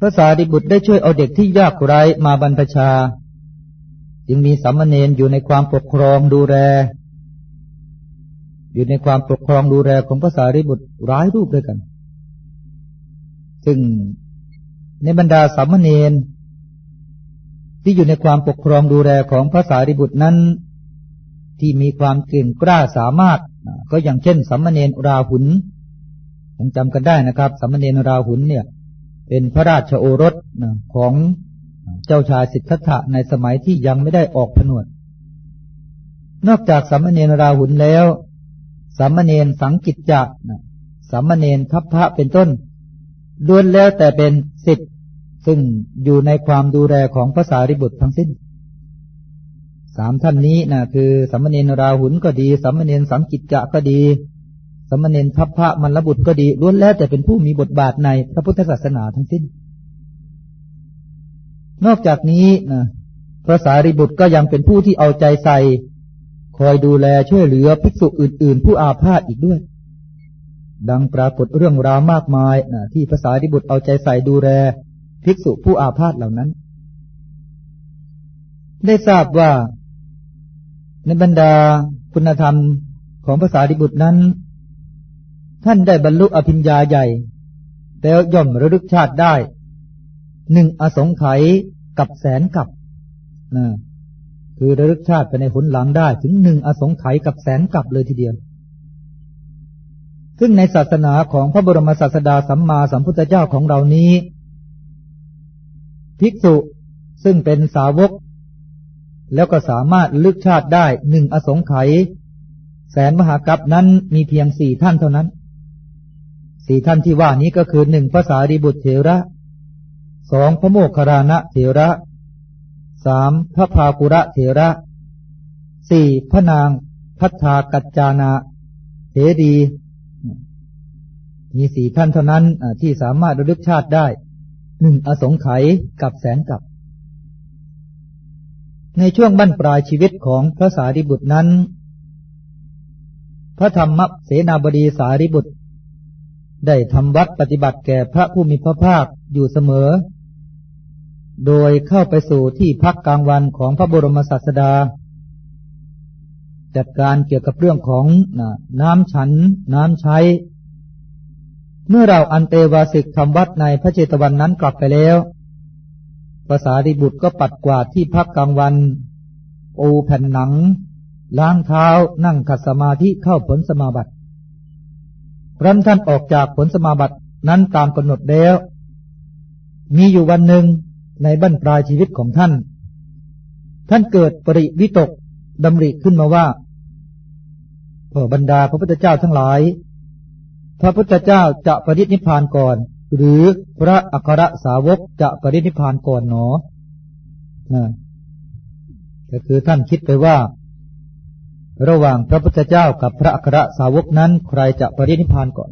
พระสารีบุตรได้ช่วยเอาเด็กที่ยากไร้มาบรรพชา จึงมีสามเณรอยู่ในความปกครองดูแล อยู่ในความปกครองดูแลของพระสารีบุตรร้ายรูปด้วยกัน ซึ่งในบรรดาสามเณรที่อยู่ในความปกครองดูแลของพระสารีบุตรนั้น ที่มีความเก่งกล้าสามารถ ก็อย่างเช่นสัมมเนรราหุนยังจำกันได้นะครับสัมมเนรราหุนเนี่ย เป็นพระราชโอรสของเจ้าชายสิทธัตถะในสมัยที่ยังไม่ได้ออกผนวด นอกจากสัมมเนรราหุนแล้วสัมมเนรสังกิจจะสัมมเนรทัพพระเป็นต้นล้วนแล้วแต่เป็นสิทธิ์ซึ่งอยู่ในความดูแลของภาษาริบุตรทั้งสิ้นสามท่านนี้นะคือสัมมเนนราหุนก็ดี สัมมเนนสังกิจจะก็ดี มมเนนทัพพระมันรบุตรก็ดีล้วนแล้วแต่เป็นผู้มีบทบาทในพระพุทธศาสนาทั้งสิ้น นอกจากนี้นะพระสารีบุตรก็ยังเป็นผู้ที่เอาใจใส่ คอยดูแลช่วยเหลือภิกษุอื่น ๆ ผู้อาพาธอีกด้วย ดังปรากฏเรื่องราวมากมายนะที่พระสารีบุตรเอาใจใส่ดูแลภิกษุผู้อาพาธเหล่านั้น ได้ทราบว่าในบรรดาคุณธรรมของภาษาดิบุตรนั้น ท่านได้บรรลุอภิญญาใหญ่แล้วย่อมระลึกชาติได้ หนึ่งอสงไขยกับแสนกับนะคือระลึกชาติไปในผลหลังได้ ถึงหนึ่งอสงไขยกับแสนกับเลยทีเดียว ซึ่งในศาสนาของพระบรมศาสดาสัมมาสัมพุทธเจ้าของเรานี้ ภิกษุซึ่งเป็นสาวก แล้วก็สามารถลึกชาติได้หนึ่งอสงไขยแสนมหากัปนั้นมีเพียงสี่ท่านเท่านั้น สี่ท่านที่ว่านี้ก็คือหนึ่งภาษาริบุตรเถระสองพระโมคคารณะเถระสามพระพากุระเถระสี่พระนางพัฒากัจจานาเถดีมีสี่ท่านเท่านั้นที่สามารถระลึกชาติได้หนึ่งอสงไขยกับแสนกับ ในช่วงบั้นปลายชีวิตของพระสารีบุตรนั้น พระธรรมเสนาบดีสารีบุตร ได้ทำวัดปฏิบัติแก่พระผู้มีพระภาคอยู่เสมอ โดยเข้าไปสู่ที่พักกลางวันของพระบรมศาสดา จัดการเกี่ยวกับเรื่องของน้ำฉัน น้ำใช้ เมื่อเราอันเตวาสิกทำวัดในพระเจตวันนั้นกลับไปแล้วภาษาดิบุตรก็ปัดกวาดที่พักกลางวันปูแผ่นหนัง ล้างเท้านั่งขัดสมาธิเข้าผลสมาบัติ รันท่านออกจากผลสมาบัตินั้นตามกำหนดแล้ว มีอยู่วันหนึ่งในบั้นปลายชีวิตของท่าน ท่านเกิดปริวิตกดำริขึ้นมาว่าพอบรรดาพระพุทธเจ้าทั้งหลาย พระพุทธเจ้าจะปรินิพานก่อน หรือพระอัครสาวกจะปรินิพานก่อนหนอก็คือท่านคิดไปว่า ระหว่างพระพุทธเจ้ากับพระอัครสาวกนั้นใครจะปรินิพานก่อน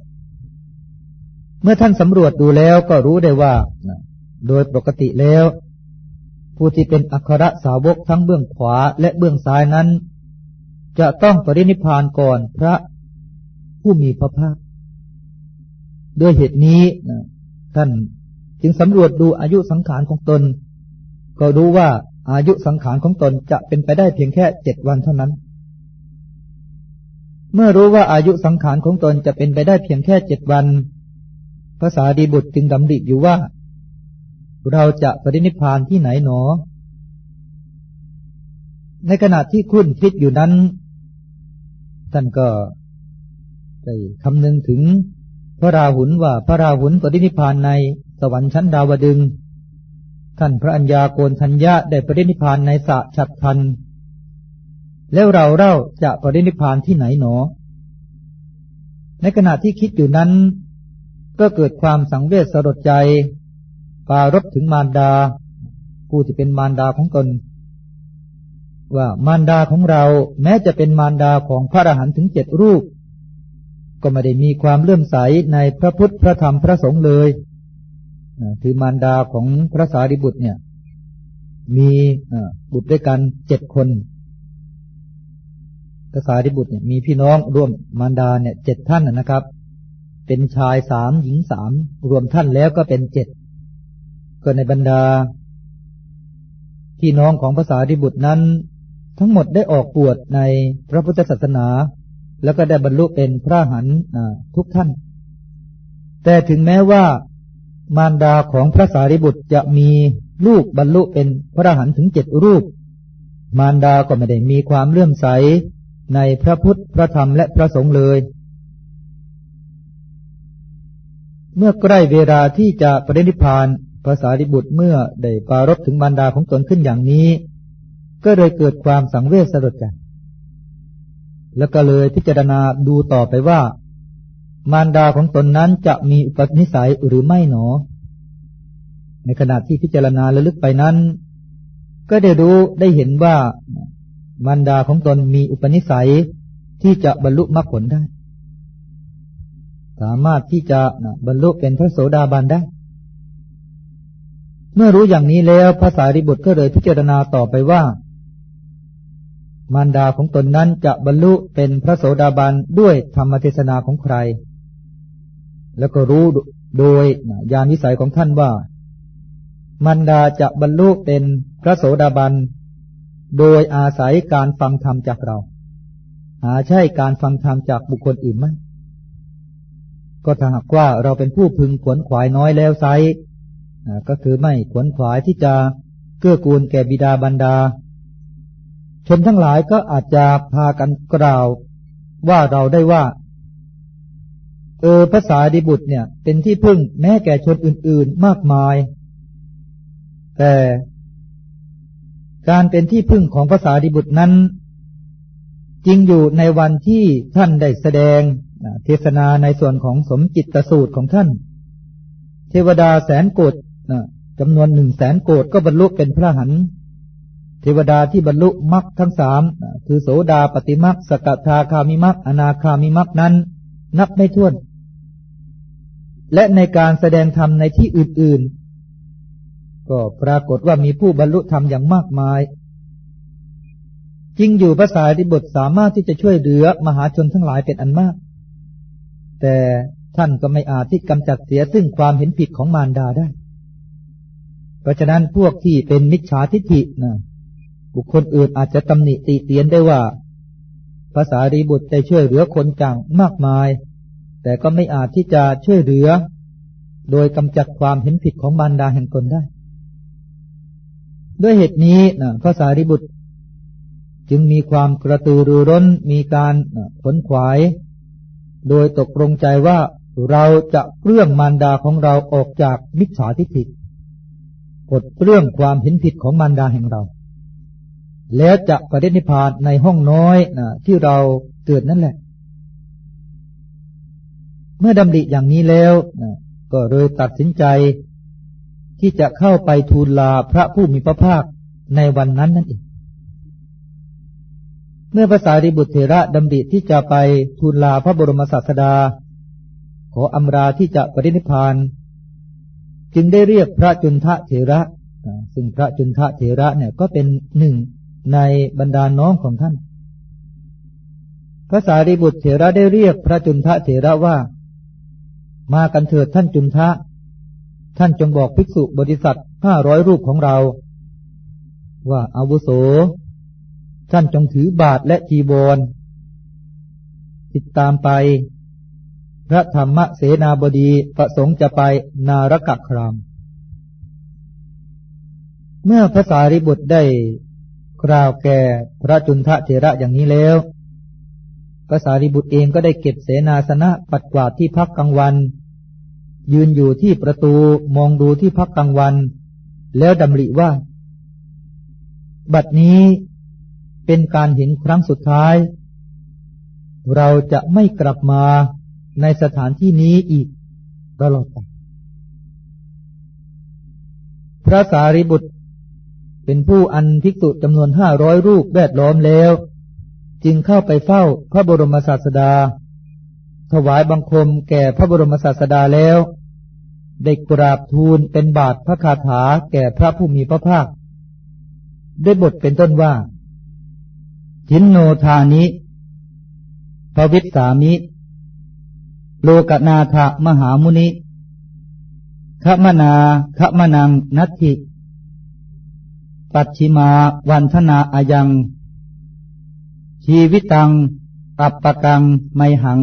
เมื่อท่านสำรวจดูแล้วก็รู้ได้ว่า โดยปกติแล้ว ผู้ที่เป็นอัครสาวกทั้งเบื้องขวาและเบื้องซ้ายนั้น จะต้องปรินิพานก่อนพระผู้มีพระภาคด้วยเหตุนี้ท่านจึงสำรวจดูอายุสังขารของตน ก็รู้ว่าอายุสังขารของตนจะเป็นไปได้เพียงแค่เจ็ดวันเท่านั้น เมื่อรู้ว่าอายุสังขารของตนจะเป็นไปได้เพียงแค่เจ็ดวันภาษาดีบุตรจึงดำริอยู่ว่า เราจะปรินิพานที่ไหนหนอ ในขณะที่คุณคิดอยู่นั้น ท่านก็ได้คำนึงถึงพระราหุลว่าพระราหุลปรินิพานในสวรรค์ชั้นดาวดึงท่านพระัญญาโกนทัญญาได้ปรินิพานในสะฉับพัน แล้วเราเล่าจะปรินิพานที่ไหนหนอ ในขณะที่คิดอยู่นั้น ก็เกิดความสังเวชสลดใจ ปารบถึงมารดา ผู้ที่เป็นมารดาของตน ว่ามารดาของเราแม้จะเป็นมารดาของพระอรหันต์ถึงเจ็ดรูป ก็ไม่ได้มีความเลื่อมใสในพระพุทธพระธรรมพระสงฆ์เลยคือมารดาของพระสารีบุตรเนี่ย มีบุตรด้วยกันเจ็ดคน พระสารีบุตรเนี่ยมีพี่น้องร่วมมารดาเนี่ยเจ็ดท่านนะครับ เป็นชายสามหญิงสามรวมท่านแล้วก็เป็นเจ็ดก็ในบรรดา พี่น้องของภาษาดิบุตรนั้น ทั้งหมดได้ออกบวชในพระพุทธศาสนา แล้วก็ได้บรรลุเป็นพระหันทุกท่าน แต่ถึงแม้ว่ามารดาของพระสารีบุตรจะมีลูกบรรลุเป็นพระหันถึงเจ็ดรูป มารดาก็ไม่ได้มีความเลื่อมใส ในพระพุทธ พระธรรมและพระสงฆ์เลย เมื่อใกล้เวลาที่จะปรินิพานภาษาริบุตรเมื่อได้ปารบถึงบรรดาของตนขึ้นอย่างนี้ ก็เลยเกิดความสังเวชสลดกันแล้วก็เลยพิจารณาดูต่อไปว่า มารดาของตนนั้นจะมีอุปนิสัยหรือไม่หนอ ในขณะที่พิจารณาระลึกไปนั้น ก็ได้รู้ได้เห็นว่า มารดาของตนมีอุปนิสัยที่จะบรรลุมรรคผลได้ สามารถที่จะบรรลุเป็นพระโสดาบันได้ เมื่อรู้อย่างนี้แล้วภาษาริบุตรก็เลยพิจารณาต่อไปว่า มารดาของตนนั้นจะบรรลุเป็นพระโสดาบันด้วยธรรมเทศนาของใคร แล้วก็รู้โดยญาณวิสัยของท่านว่า มารดาจะบรรลุเป็นพระโสดาบัน โดยอาศัยการฟังธรรมจากเรา หาใช่การฟังธรรมจากบุคคลอื่นไหมก็ถ้าหากว่าเราเป็นผู้พึงขวนขวายน้อยแล้วไซก็คือไม่ขวนขวายที่จะเกื้อกูลแก่บิดาบรรดา ชนทั้งหลายก็อาจจะพากันกล่าว ว่าเราได้ว่า เออภาษาดิบุตรเนี่ย เป็นที่พึ่งแม้แก่ชนอื่น ๆมากมาย แต่ การเป็นที่พึ่งของภาษาดิบุตรนั้น จริงอยู่ในวันที่ท่านได้แสดงเทศนาในส่วนของสมจิตสูตรของท่าน เทวดาแสนโกดจำนวนหนึ่งแสนโกดก็บรรลุเป็นพระหันเทวดาที่บรรลุมรรคทั้งสามคือโสดาปฏิมรรคสกทาคามิมรรคอนาคามิมรรคนั้น นับไม่ถ้วน และในการแสดงธรรมในที่อื่น ก็ปรากฏว่ามีผู้บรรลุธรรมอย่างมากมาย จริงอยู่ภาษาดิบทสามารถที่จะช่วยเหลือมหาชนทั้งหลายเป็นอันมาก แต่ท่านก็ไม่อาจที่กำจัดเสียซึ่งความเห็นผิดของมารดาได้ เพราะฉะนั้นพวกที่เป็นมิจฉาทิฏฐินะบุคคลอื่นอาจจะตำหนิตีเตียนได้ว่าภาษารีบุตรได้ช่วยเหลือคนจังมากมาย แต่ก็ไม่อาจที่จะช่วยเหลือ โดยกำจัดความเห็นผิดของมารดาแห่งตนได้ ด้วยเหตุนี้นะพระสารีบุตร จึงมีความกระตือรือร้นมีการขนขวาย โดยตกลงใจว่าเราจะเรื่องมารดาของเราออกจากมิจฉาทิฏฐิปลดเรื่องความเห็นผิดของมารดาแห่งเรา แล้วจะประเด็นิพานในห้องน้อยนะที่เราเกิดนั่นแหละ เมื่อดำริอย่างนี้แล้วนะก็เลยตัดสินใจ ที่จะเข้าไปทูลลาพระผู้มีพระภาคในวันนั้นนั่นเอง เมื่อภาษาริบุตรเถระดำริที่จะไปทูลลาพระบรมศาสดา ขออำราที่จะปรินิพาน จึงได้เรียกพระจุนทะเถระ ซึ่งพระจุนทะเถระเนี่ยก็เป็นหนึ่งในบรรดาน้องของท่านภาษาริบุตรเถระได้เรียกพระจุนทะเถระว่า มากันเถิดท่านจุนทะ ท่านจงบอกภิกษุบริษัทห้าร้อยรูปของเรา ว่าอาวุโส ท่านจงถือบาทและจีบอลติดตามไป พระธรรมเสนาบดีประสงค์จะไปนารกะคราม เมื่อภาษาริบุตรได้กล่าวแก่พระจุนทะเถระอย่างนี้แล้วภาษาริบุตรเองก็ได้เก็บเสนาสนะปัดกวาดที่พักกลางวัน ยืนอยู่ที่ประตูมองดูที่พักกลางวัน แล้วดำริว่า บัดนี้เป็นการเห็นครั้งสุดท้าย เราจะไม่กลับมาในสถานที่นี้อีกตลอดไปพระสารีบุตร เป็นผู้อันภิกษุจำนวนห้าร้อยรูปแวดล้อมแล้ว จึงเข้าไปเฝ้าพระบรมศาสดา ถวายบังคมแก่พระบรมศาสดาแล้ว ได้กราบทูลเป็นบาทพระคาถาแก่พระผู้มีพระภาคได้บทเป็นต้นว่าทินโนทานิภวิสามิ โลกนาถมหามุนิขมนาขมนังนัตถิปัจฉิมาวันธนาอายัง ชีวิตังอัปปกังไมหัง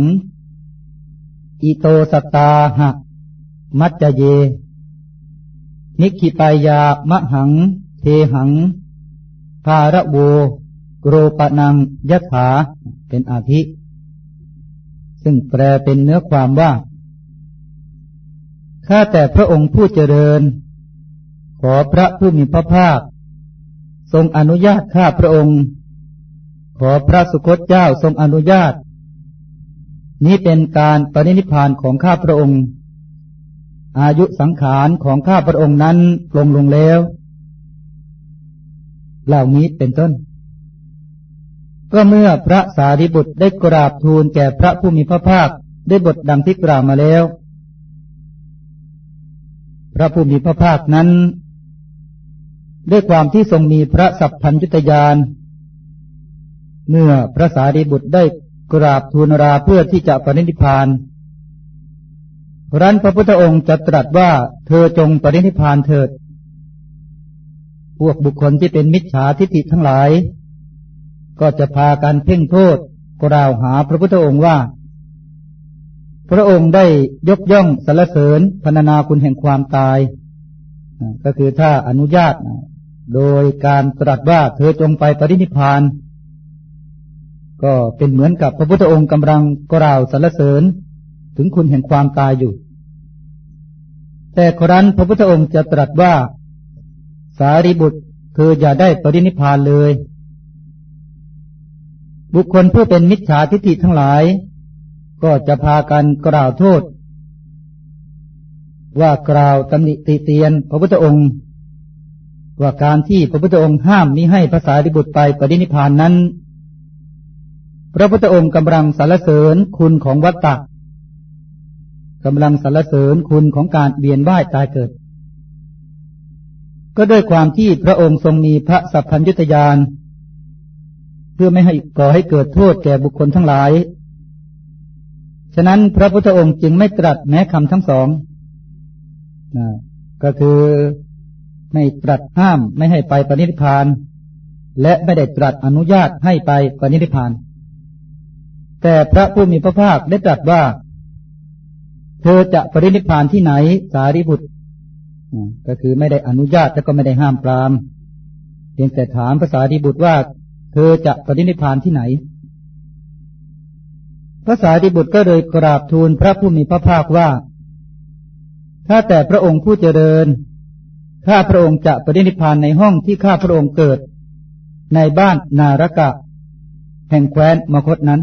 อิโตสตาหะ มัจเย นิคิปายามะหัง เทหัง ภาระโวโกรปนังยถา เป็นอาทิ ซึ่งแปลเป็นเนื้อความว่า ข้าแต่พระองค์ผู้เจริญ ขอพระผู้มีพระภาค ทรงอนุญาตข้าพระองค์ ขอพระสุคตเจ้าทรงอนุญาต นี้เป็นการปรินิพานของข้าพระองค์ อายุสังขารของข้าพระองค์นั้นลงลงแล้ว เหล่านี้เป็นต้น ก็เมื่อพระสารีบุตรได้กราบทูลแก่พระผู้มีพระภาคได้บทดังที่กล่าวมาแล้ว พระผู้มีพระภาคนั้น ด้วยความที่ทรงมีพระสัพพัญญุตยานเมื่อพระสารีบุตรได้ กราบทูลราเพื่อที่จะปรินิพานรันพระพุทธองค์จะตรัสว่าเธอจงปรินิพานเถิด พวกบุคคลที่เป็นมิจฉาทิฏฐิทั้งหลาย ก็จะพากันเพ่งโทษกล่าวหาพระพุทธองค์ว่า พระองค์ได้ยกย่องสรรเสริญพรรณนาคุณแห่งความตาย ก็คือถ้าอนุญาต โดยการตรัสว่าเธอจงไปปรินิพาน ก็เป็นเหมือนกับพระพุทธองค์กำลังกล่าวสรรเสริญถึงคุณแห่งความตายอยู่ แต่ครั้นพระพุทธองค์จะตรัสว่า สารีบุตรเธออย่าได้ปรินิพานเลย บุคคลผู้เป็นมิจฉาทิฏฐิทั้งหลาย ก็จะพากันกล่าวโทษ ว่ากล่าวตำหนิติเตียนพระพุทธองค์ ว่าการที่พระพุทธองค์ห้ามมิให้ภาษาดิบุตรไปปฏินิพานนั้น พระพุทธองค์กำลังสรรเสริญคุณของวัตตะกำลังสรรเสริญคุณของการเบียนว่ายตายเกิด ก็ด้วยความที่พระองค์ทรงมีพระสัพพัญญุตยานเพื่อไม่ให้ก่อให้เกิดโทษแก่บุคคลทั้งหลาย ฉะนั้นพระพุทธองค์จึงไม่ตรัสแม้คำทั้งสองก็คือไม่ตรัสห้ามไม่ให้ไปปณิพาน และไม่ได้ตรัสอนุญาตให้ไปปณิพาน แต่พระผู้มีพระภาคได้ตรัสว่า เธอจะปรินิพานที่ไหน สารีบุตร ก็คือไม่ได้อนุญาตแต่ก็ไม่ได้ห้ามปรามเพียงแต่ถามภาษาดีบุตรว่า เธอจะปรินิพานที่ไหนพระสารีบุตรก็เลยกราบทูลพระผู้มีพระภาคว่า ถ้าแต่พระองค์ผู้เจริญข้าพระองค์จะปฏินิพานในห้องที่ข้าพระองค์เกิด ในบ้านนารกะ แห่งแคว้นมคตนั้น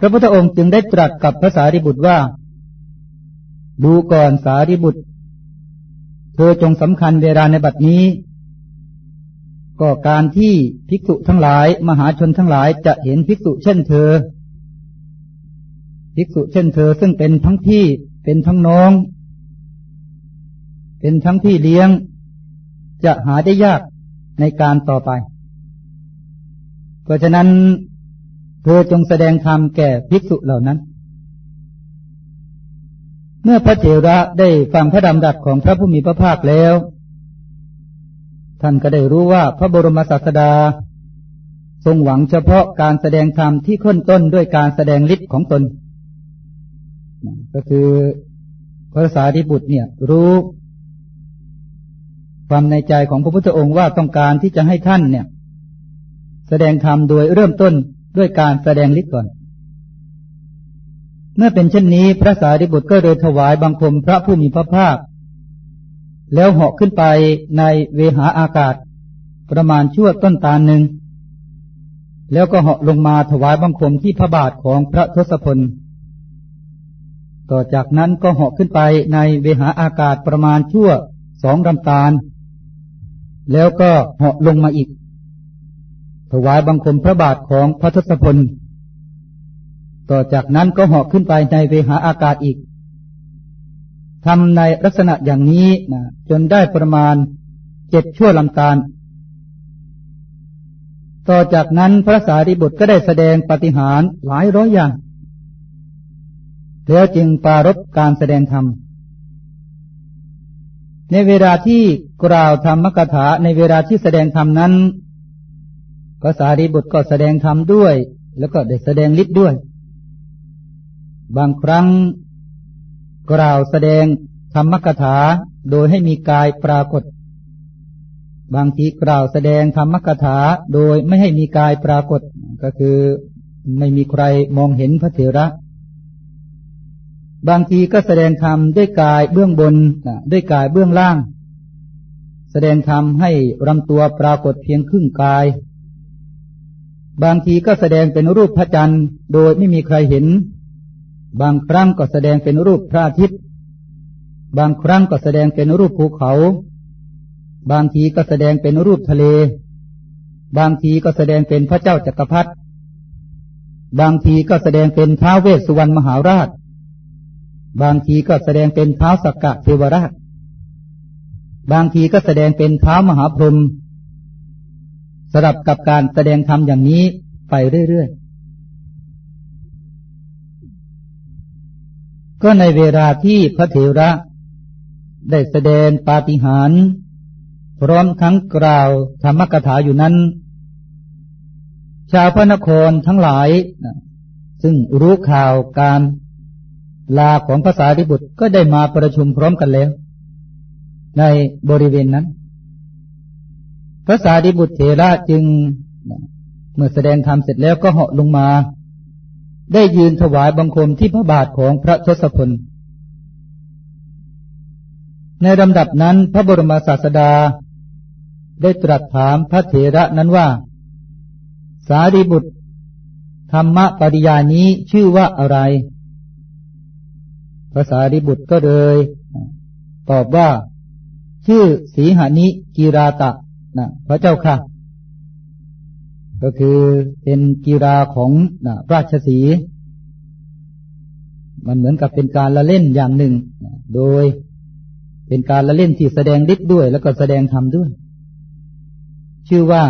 พระพุทธองค์จึงได้ตรัสกับพระสารีบุตรว่า ดูก่อนสารีบุตร เธอจงสำคัญเวลาในบัดนี้ ก็การที่ภิกษุทั้งหลายมหาชนทั้งหลายจะเห็นภิกษุเช่นเธอ ภิกษุเช่นเธอซึ่งเป็นทั้งพี่เป็นทั้งน้อง เป็นทั้งพี่เลี้ยง จะหาได้ยากในการต่อไป เพราะฉะนั้น เธอจงแสดงธรรมแก่ภิกษุเหล่านั้น เมื่อพระเถระได้ฟังพระดำรัสของพระผู้มีพระภาคแล้ว ท่านก็ได้รู้ว่าพระบรมศาสดา ทรงหวังเฉพาะการแสดงธรรมที่ข้นต้นด้วยการแสดงฤทธิ์ของตน ก็คือพระสารีบุตรเนี่ย รู้ความในใจของพระพุทธองค์ว่าต้องการที่จะให้ท่านเนี่ย แสดงธรรมโดยเริ่มต้น ด้วยการแสดงฤทธิ์ก่อน เมื่อเป็นเช่นนี้พระสารีบุตรก็เลยถวายบังคมพระผู้มีพระภาค แล้วเหาะขึ้นไปในเวหาอากาศ ประมาณชั่วต้นตาลหนึ่ง แล้วก็เหาะลงมาถวายบังคมที่พระบาทของพระทศพล ต่อจากนั้นก็เหาะขึ้นไปในเวหาอากาศประมาณชั่วสองลำตาล แล้วก็เหาะลงมาอีก ถวายบังคมพระบาทของพระทศพล ต่อจากนั้นก็เหาะขึ้นไปในเวหาอากาศอีกทำในลักษณะอย่างนี้นะจนได้ประมาณเจ็ดชั่วลำตาล ต่อจากนั้นพระสารีบุตรก็ได้แสดงปฏิหารหลายร้อยอย่าง แล้วจึงปารบการแสดงธรรม ในเวลาที่กล่าวธรรมกถาในเวลาที่แสดงธรรมนั้น ภาษารีบุตรก็แสดงธรรมด้วย แล้วก็ได้แสดงฤทธิ์ด้วย บางครั้งกล่าวแสดงธรรมกถาโดยให้มีกายปรากฏ บางทีกล่าวแสดงธรรมกถาโดยไม่ให้มีกายปรากฏ ก็คือไม่มีใครมองเห็นพระเถระ บางทีก็แสดงธรรมด้วยกายเบื้องบนด้วยกายเบื้องล่าง แสดงธรรมให้รำตัวปรากฏเพียงครึ่งกาย บางทีก็แสดงเป็นรูปพระจันทร์โดยไม่มีใครเห็น บางครั้งก็แสดงเป็นรูปพระอาทิตย์ บางครั้งก็แสดงเป็นรูปภูเขา บางทีก็แสดงเป็นรูปทะเล บางทีก็แสดงเป็นพระเจ้าจักรพรรดิบางทีก็แสดงเป็นท้าวเวสสุวรรณมหาราช บางทีก็แสดงเป็นท้าวสักกะเทวราช บางทีก็แสดงเป็นท้าวมหาพรหม สลับกับการแสดงธรรมอย่างนี้ไปเรื่อยๆ ก็ในเวลาที่พระเถระได้แสดงปาฏิหาริย์พร้อมทั้งกล่าวธรรมกถาอยู่นั้น ชาวพระนครทั้งหลาย ซึ่งรู้ข่าวการลาของภาษาริบุตรก็ได้มาประชุมพร้อมกันแล้ว ในบริเวณนั้น ภาษาดิบุตรเถระจึงเมื่อแสดงธรรมเสร็จแล้วก็เหาะลงมา ได้ยืนถวายบังคมที่พระบาทของพระทศพล ในลำดับนั้นพระบรมศาสดา ได้ตรัสถามพระเถระนั้นว่า สารีบุตร ธรรมปริยานี้ชื่อว่าอะไรภาษาริบุตรก็เลย ตอบว่า ชื่อสีหานิกีราตะ นะพระเจ้าค่ะ ก็คือเป็นกีราของนะราชสีมันเหมือนกับเป็นการละเล่นอย่างหนึ่ง โดยเป็นการละเล่นที่แสดงฤทธิ์ด้วย แล้วก็แสดงธรรมด้วย ชื่อว่า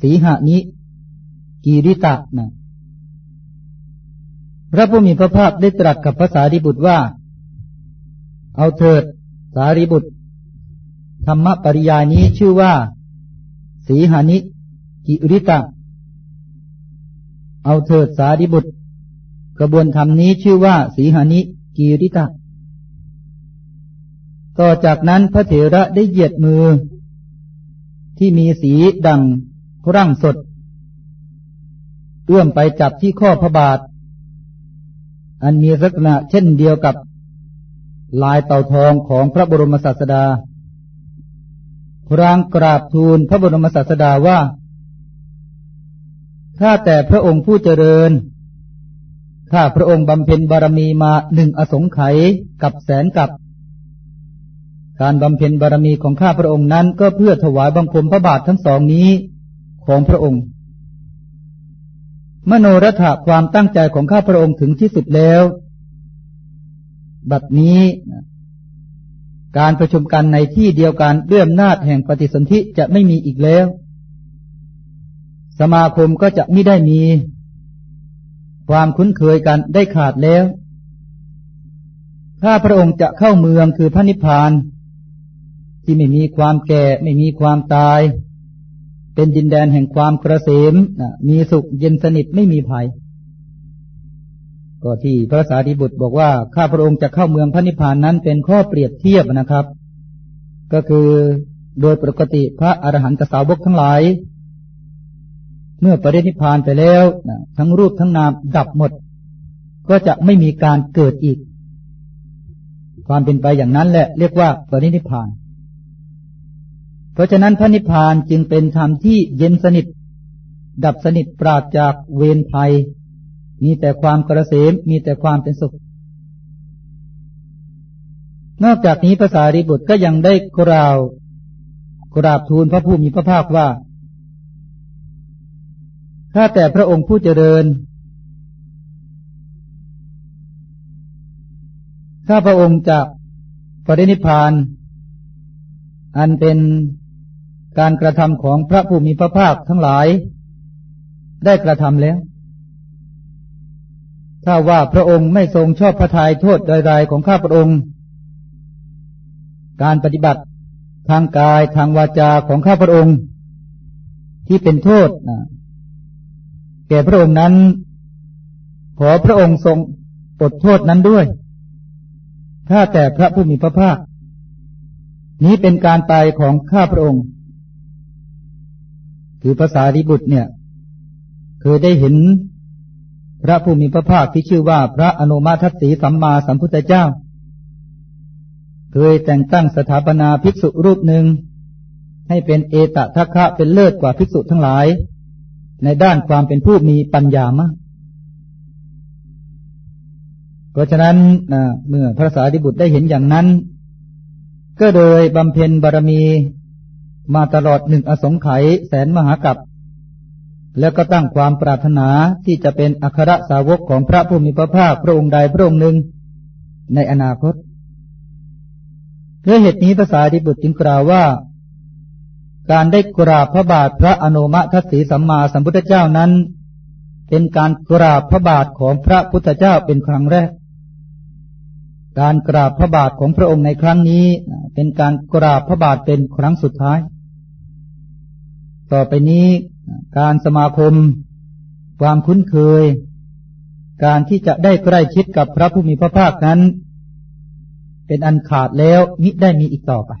สีหานิกีริตะนะพระผู้มีพระภาคได้ตรัสกับภาษาริบุตรว่า เอาเถิด สารีบุตร ธรรมปริยานี้ชื่อว่า สีหานิ กิริตะ เอาเถิดสารีบุตร กระบวนธรรมนี้ชื่อว่าสีหานิ กิริตะ ต่อจากนั้นพระเถระได้เหยียดมือ ที่มีสีดังร่างสด เอื้อมไปจับที่ข้อพระบาท อันมีลักษณะเช่นเดียวกับลายเต่าทองของพระบรมศาสดา รางกราบทูลพระบรมศาสดาว่าถ้าแต่พระองค์ผู้เจริญถ้าพระองค์บำเพ็ญบารมีมาหนึ่งอสงไขยกับแสนกับ การบำเพ็ญบารมีของข้าพระองค์นั้นก็เพื่อถวายบังคมพระบาททั้งสองนี้ของพระองค์ มโนรถะความตั้งใจของข้าพระองค์ถึงที่สุดแล้ว บัดนี้ การประชุมกันในที่เดียวกันเรื่อมนาจแห่งปฏิสนธิจะไม่มีอีกแล้ว สมาคมก็จะไม่ได้มี ความคุ้นเคยกันได้ขาดแล้ว ถ้าพระองค์จะเข้าเมืองคือพระนิพพาน ที่ไม่มีความแก่ไม่มีความตาย เป็นดินแดนแห่งความกระเสมมีสุขเย็นสนิทไม่มีภัย ก็ที่พระสารีบุตรบอกว่าข้าพระองค์จะเข้าเมืองพระนิพพานนั้นเป็นข้อเปรียบเทียบนะครับ ก็คือโดยปกติพระอรหันตสาวกทั้งหลาย เมื่อปรินิพพานไปแล้วทั้งรูปทั้งนามดับหมด ก็จะไม่มีการเกิดอีก ความเป็นไปอย่างนั้นแหละ เรียกว่าปรินิพพาน เพราะฉะนั้นพระนิพพานจึงเป็นธรรมที่เย็นสนิท ดับสนิทปราศจากเวรภัย มีแต่ความกระเสมมีแต่ความเป็นสุข นอกจากนี้ภาษาริบุตรก็ยังได้กล่าวกราบทูลพระผู้มีพระภาคว่าถ้าแต่พระองค์ผู้เจริญถ้าพระองค์จะปรินิพาน อันเป็นการกระทำของพระผู้มีพระภาคทั้งหลาย ได้กระทำแล้ว ถ้าว่าพระองค์ไม่ทรงชอบพระทัยโทษใดๆของข้าพระองค์ การปฏิบัติทางกายทางวาจาของข้าพระองค์ ที่เป็นโทษแก่พระองค์นั้น ขอพระองค์ทรงอดโทษนั้นด้วย ถ้าแต่พระผู้มีพระภาค นี้เป็นการตายของข้าพระองค์ คือภาษาริบุตรเนี่ย เคยได้เห็น พระผู้มีพระภาคที่ชื่อว่าพระอนุมาทัศสีสัมมาสัมพุทธเจ้า เคยแต่งตั้งสถาปนาภิกษุรูปหนึ่ง ให้เป็นเอตทัคคะเป็นเลิศกว่าภิกษุทั้งหลาย ในด้านความเป็นผู้มีปัญญามากเพราะฉะนั้นเมื่อพระสารีบุตรได้เห็นอย่างนั้น ก็โดยบำเพ็ญบารมีมาตลอดหนึ่งอสงไขยแสนมหากัป แล้วก็ตั้งความปรารถนาที่จะเป็นอัครสาวกของพระผู้มีพระภาคพระองค์ใดพระองค์หนึ่งในอนาคตด้วยเหตุนี้ภาษาดิบุตรจึงกล่าวว่า การได้กราบพระบาทพระอนุมทัศสีสัมมาสัมพุทธเจ้านั้น เป็นการกราบพระบาทของพระพุทธเจ้าเป็นครั้งแรก การกราบพระบาทของพระองค์ในครั้งนี้ เป็นการกราบพระบาทเป็นครั้งสุดท้าย ต่อไปนี้ การสมาคม ความคุ้นเคย การที่จะได้ใกล้ชิดกับพระผู้มีพระภาคนั้น เป็นอันขาดแล้วมิได้มีอีกต่อไป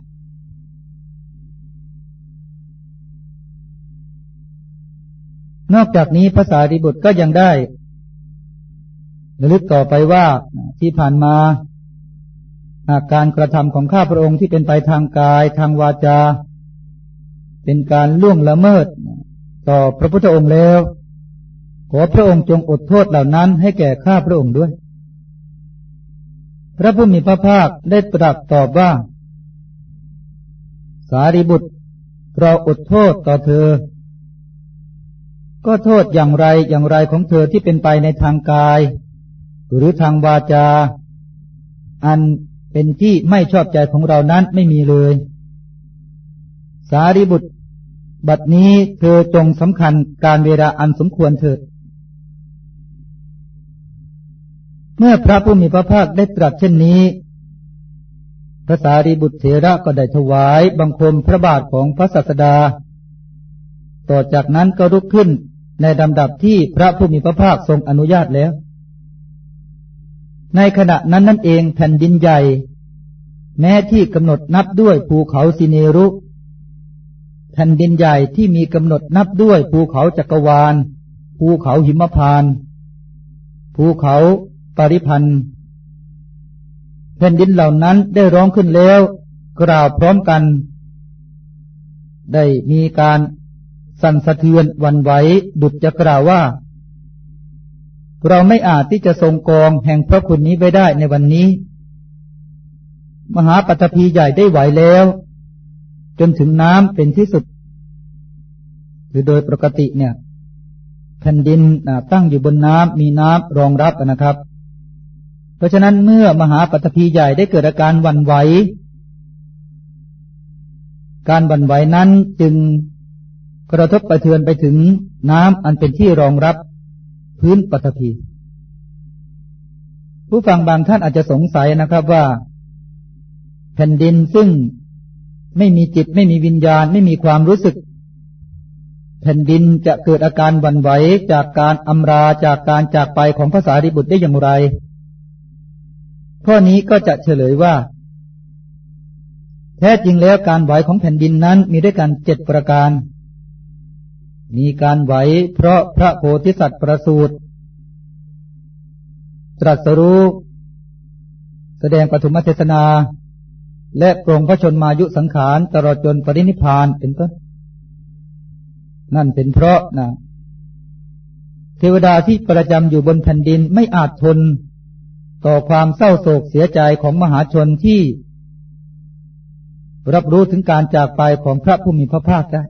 นอกจากนี้ภาษาริบุตรก็ยังได้ระลึกต่อไปว่าที่ผ่านมาอาการกระทำของข้าพระองค์ที่เป็นไปทางกายทางวาจา เป็นการล่วงละเมิด ต่อพระพุทธองค์แล้ว ขอพระองค์จงอดโทษเหล่านั้นให้แก่ข้าพระองค์ด้วย พระผู้มีพระภาคได้ตรัสตอบว่า สารีบุตร เราอดโทษต่อเธอ ก็โทษอย่างไรอย่างไรของเธอที่เป็นไปในทางกาย หรือทางวาจา อันเป็นที่ไม่ชอบใจของเรานั้นไม่มีเลย สารีบุตร บัดนี้เธอจงสำคัญการเวลาอันสมควรเถิด เมื่อพระผู้มีพระภาคได้ตรัสเช่นนี้ พระสารีบุตรเถระก็ได้ถวายบังคมพระบาทของพระสัสดา ต่อจากนั้นก็ลุกขึ้นในลำดับที่พระผู้มีพระภาคทรงอนุญาตแล้ว ในขณะนั้นนั่นเองแผ่นดินใหญ่ แม้ที่กำหนดนับด้วยภูเขาสิเนรุ แผ่นดินใหญ่ที่มีกำหนดนับด้วยภูเขาจักรวาล ภูเขาหิมพาน ภูเขาปริพันธ์แผ่นดินเหล่านั้นได้ร้องขึ้นแล้ว กล่าวพร้อมกัน ได้มีการสั่นสะเทือนวันไหวดุจจะกล่าวว่า เราไม่อาจที่จะทรงกองแห่งพระคุณนี้ไว้ได้ในวันนี้ มหาปัตภีใหญ่ได้ไหวแล้ว จนถึงน้ำเป็นที่สุดคือโดยปกติเนี่ย แผ่นดินตั้งอยู่บนน้ำมีน้ำรองรับนะครับ เพราะฉะนั้นเมื่อมหาปฐพีใหญ่ได้เกิดอาการวันไหว การวันไหวนั้นจึงกระทบกระเทือนไปถึงน้ำอันเป็นที่รองรับพื้นปฐพีผู้ฟังบางท่านอาจจะสงสัยนะครับว่า แผ่นดินซึ่ง ไม่มีจิตไม่มีวิญญาณ ไม่มีความรู้สึก แผ่นดินจะเกิดอาการวันไหวจากการอำราจากการจากไปของภาษาริบุตรได้อย่างไร ข้อนี้ก็จะเฉลยว่า แท้จริงแล้วการไหวของแผ่นดินนั้นมีด้วยกันเจ็ดประการ มีการไหวเพราะพระโพธิสัตว์ประสูติตรัสรู้แสดงปฐมเทศนา และปรงพระชนมายุสังขารตลอดจนปรินิพานเป็นต้น นั่นเป็นเพราะนะเทวดาที่ประจำอยู่บนแผ่นดินไม่อาจทนต่อความเศร้าโศกเสียใจของมหาชนที่ รับรู้ถึงการจากไปของพระผู้มีพระภาคได้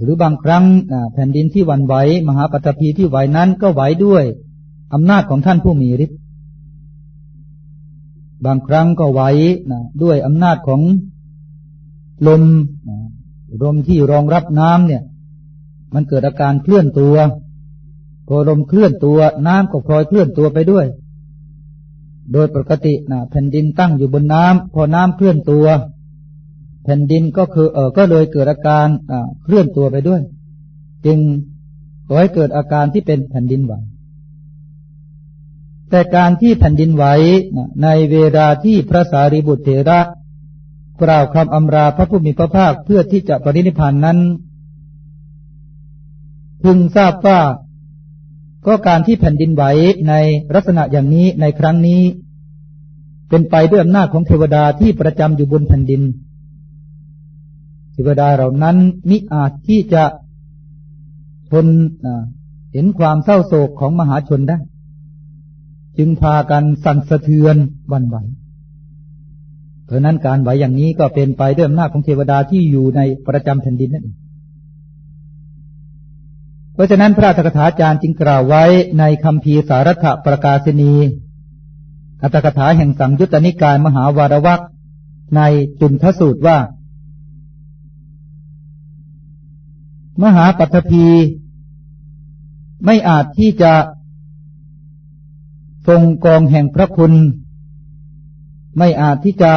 หรือบางครั้งแผ่นดินที่วันไหว มหาปฐพีที่ไหวนั้นก็ไหวด้วยอำนาจของท่านผู้มีฤทธิ์ บางครั้งก็ไหวนะด้วยอำนาจของลมลมที่รองรับน้ำเนี่ย มันเกิดอาการเคลื่อนตัว พอลมเคลื่อนตัวน้ำก็พลอยเคลื่อนตัวไปด้วย โดยปกตินะแผ่นดินตั้งอยู่บนน้ำพอน้ำเคลื่อนตัว แผ่นดินก็คือเออก็เลยเกิดอาการเคลื่อนตัวไปด้วย จึงขอให้เกิดอาการที่เป็นแผ่นดินไหว แต่การที่แผ่นดินไหวในเวลาที่พระสารีบุตรเถระ กล่าวคำอำราพระผู้มีพระภาคเพื่อที่จะปรินิพานนั้น พึงทราบว่า ก็การที่แผ่นดินไหวในลักษณะอย่างนี้ในครั้งนี้ เป็นไปด้วยอำนาจของเทวดาที่ประจำอยู่บนแผ่นดิน เทวดาเหล่านั้นมิอาจที่จะทนเห็นความเศร้าโศกของมหาชนได้ จึงพากันสั่นสะเทือนวันไหวเพราะนั้นการไหวอย่างนี้ก็เป็นไปด้วยอำนาจของเทวดาที่อยู่ในประจำแผ่นดินนั่นเองเพราะฉะนั้นพระธกถาจารย์จึงกล่าวไว้ในคำพีสารัตประกาศนีอัตถกถาแห่งสังยุตตนิกายมหาวารวักในจุนทสูตรว่า มหาปัตภีไม่อาจที่จะ ทรงกองแห่งพระคุณ ไม่อาจที่จะ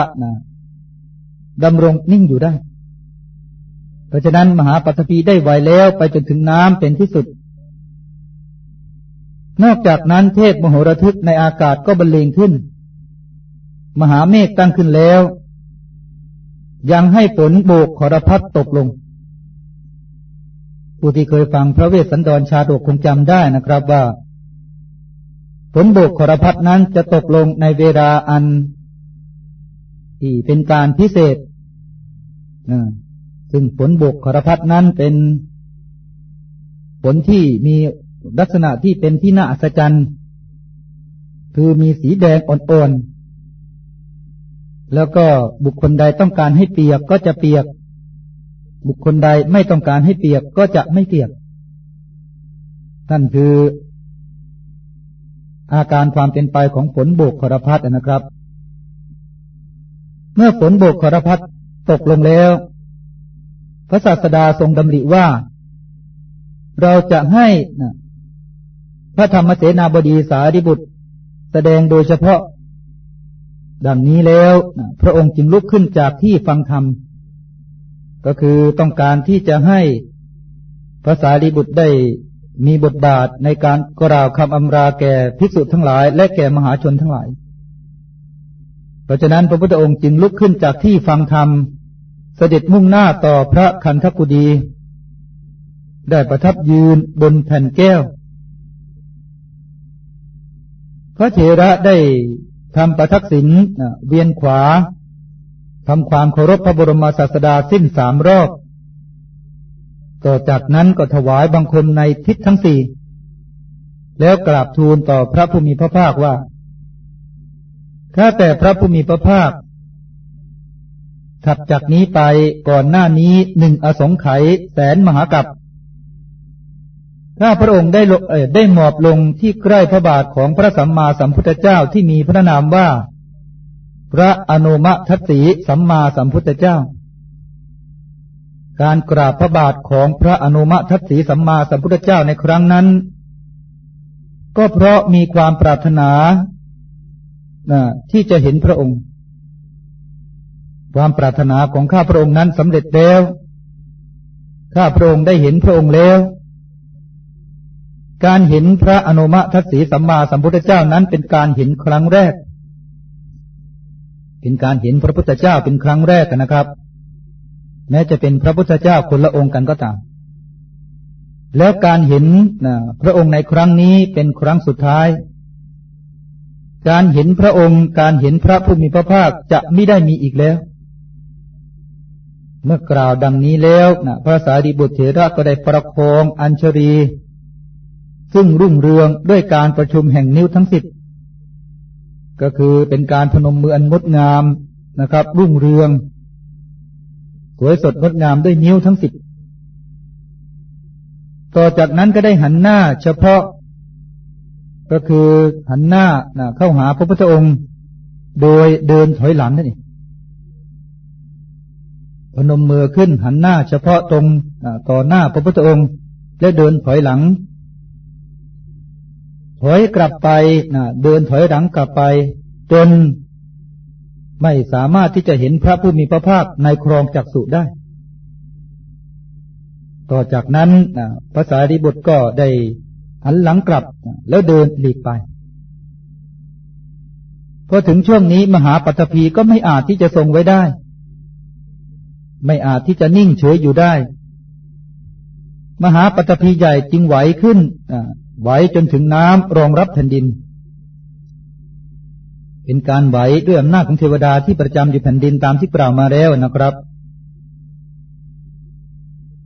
ดำรงนิ่งอยู่ได้ เพราะฉะนั้นมหาปัตภีได้ไหวแล้วไปจนถึงน้ำเป็นที่สุด นอกจากนั้นเทพมโหระทึกในอากาศก็บรรเลงขึ้น มหาเมฆตั้งขึ้นแล้ว ยังให้ฝนโบกขรพัดตกลง ผู้ที่เคยฟังพระเวสสันดรชาดกคงจำได้นะครับว่า ฝนโบกขรพัดนั้นจะตกลงในเวลาอัน ที่เป็นการพิเศษซึ่งฝนบกขรพัดนั้นเป็นฝนที่มีลักษณะที่เป็นที่น่าอัศจรรย์ คือมีสีแดงอ่อนๆ แล้วก็บุคคลใดต้องการให้เปียกก็จะเปียก บุคคลใดไม่ต้องการให้เปียกก็จะไม่เปียกนั่นคือ อาการความเป็นไปของฝนโบกขรพัดนะครับ เมื่อฝนโบกขรพัดตกลงแล้ว พระศาสดาทรงดำริว่า เราจะให้พระธรรมเสนาบดีสารีบุตร แสดงโดยเฉพาะ ดังนี้แล้ว พระองค์จึงลุกขึ้นจากที่ฟังธรรม ก็คือต้องการที่จะให้พระสารีบุตรได้ มีบทบาทในการกล่าวคำอำราแก่ภิกษุทั้งหลาย และแก่มหาชนทั้งหลาย เพราะฉะนั้นพระพุทธองค์จึงลุกขึ้นจากที่ฟังธรรม เสด็จมุ่งหน้าต่อพระคันธกุดี ได้ประทับยืนบนแผ่นแก้ว พระเถระได้ทำประทักษิณเวียนขวาทำความเคารพพระบรมศาสดาสิ้นสามรอบ ต่อจากนั้นก็ถวายบังคมในทิศทั้งสี่ แล้วกราบทูลต่อพระผู้มีพระภาคว่า ข้าแต่พระผู้มีพระภาค ถัดจากนี้ไปก่อนหน้านี้หนึ่งอสงไขยแสนมหากัปถ้าพระองค์ได้ได้หมอบลงที่ใกล้พระบาทของพระสัมมาสัมพุทธเจ้าที่มีพระนามว่า พระอนุมทัตสีสัมมาสัมพุทธเจ้า การกราบพระบาทของพระอนุมทัตสีสัมมาสัมพุทธเจ้าในครั้งนั้น ก็เพราะมีความปรารถนาที่จะเห็นพระองค์ ความปรารถนาของข้าพระองค์นั้นสำเร็จแล้ว ข้าพระองค์ได้เห็นพระองค์แล้ว การเห็นพระอนุมทัศสีสัมมาสัมพุทธเจ้านั้นเป็นการเห็นครั้งแรก เป็นการเห็นพระพุทธเจ้าเป็นครั้งแรกนะครับ แม้จะเป็นพระพุทธเจ้าคนละองค์กันก็ตาม แล้วการเห็นพระองค์ในครั้งนี้เป็นครั้งสุดท้าย การเห็นพระองค์ การเห็นพระผู้มีพระภาคจะไม่ได้มีอีกแล้ว เมื่อกล่าวดังนี้แล้วนะพระสารีบุตรเถระก็ได้ประคองอัญชรี ซึ่งรุ่งเรืองด้วยการประชุมแห่งนิ้วทั้งสิบก็คือเป็นการพนมมืออันงดงามนะครับ รุ่งเรือง สวยสดงดงามด้วยนิ้วทั้งสิบต่อจากนั้นก็ได้หันหน้าเฉพาะ ก็คือหันหน้าเข้าหาพระพุทธองค์ โดยเดินถอยหลังนั่นเองพนมมือขึ้นหันหน้าเฉพาะตรงต่อหน้าพระพุทธองค์ และเดินถอยหลัง ถอยกลับไปนะเดินถอยหลังกลับไป จน ไม่สามารถที่จะเห็นพระผู้มีพระภาคในครองจักสุได้ ต่อจากนั้นภาษาดิบุตรก็ได้หันหลังกลับแล้วเดินหลีกไปพอถึงช่วงนี้มหาปัตภีก็ไม่อาจที่จะทรงไว้ได้ ไม่อาจที่จะนิ่งเฉยอยู่ได้ มหาปัตภีใหญ่จึงไหวขึ้นไหวจนถึงน้ำรองรับแผ่นดิน เป็นการไหวด้วยอำนาจของเทวดาที่ประจำอยู่แผ่นดินตามที่กล่าวมาแล้วนะครับ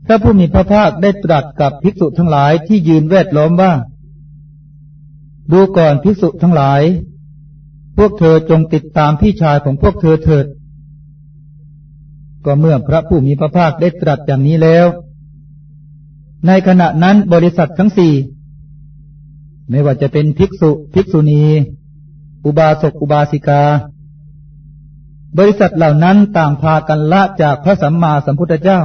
พระผู้มีพระภาคได้ตรัสกับภิกษุทั้งหลายที่ยืนแวดล้อมว่า ดูก่อนภิกษุทั้งหลาย พวกเธอจงติดตามพี่ชายของพวกเธอเถิด ก็เมื่อพระผู้มีพระภาคได้ตรัสอย่างนี้แล้ว ในขณะนั้นบริษัททั้งสี่ ไม่ว่าจะเป็นภิกษุ ภิกษุณี อุบาสกอุบาสิกา บริษัทเหล่านั้นต่างพากันละจากพระสัมมาสัมพุทธเจ้า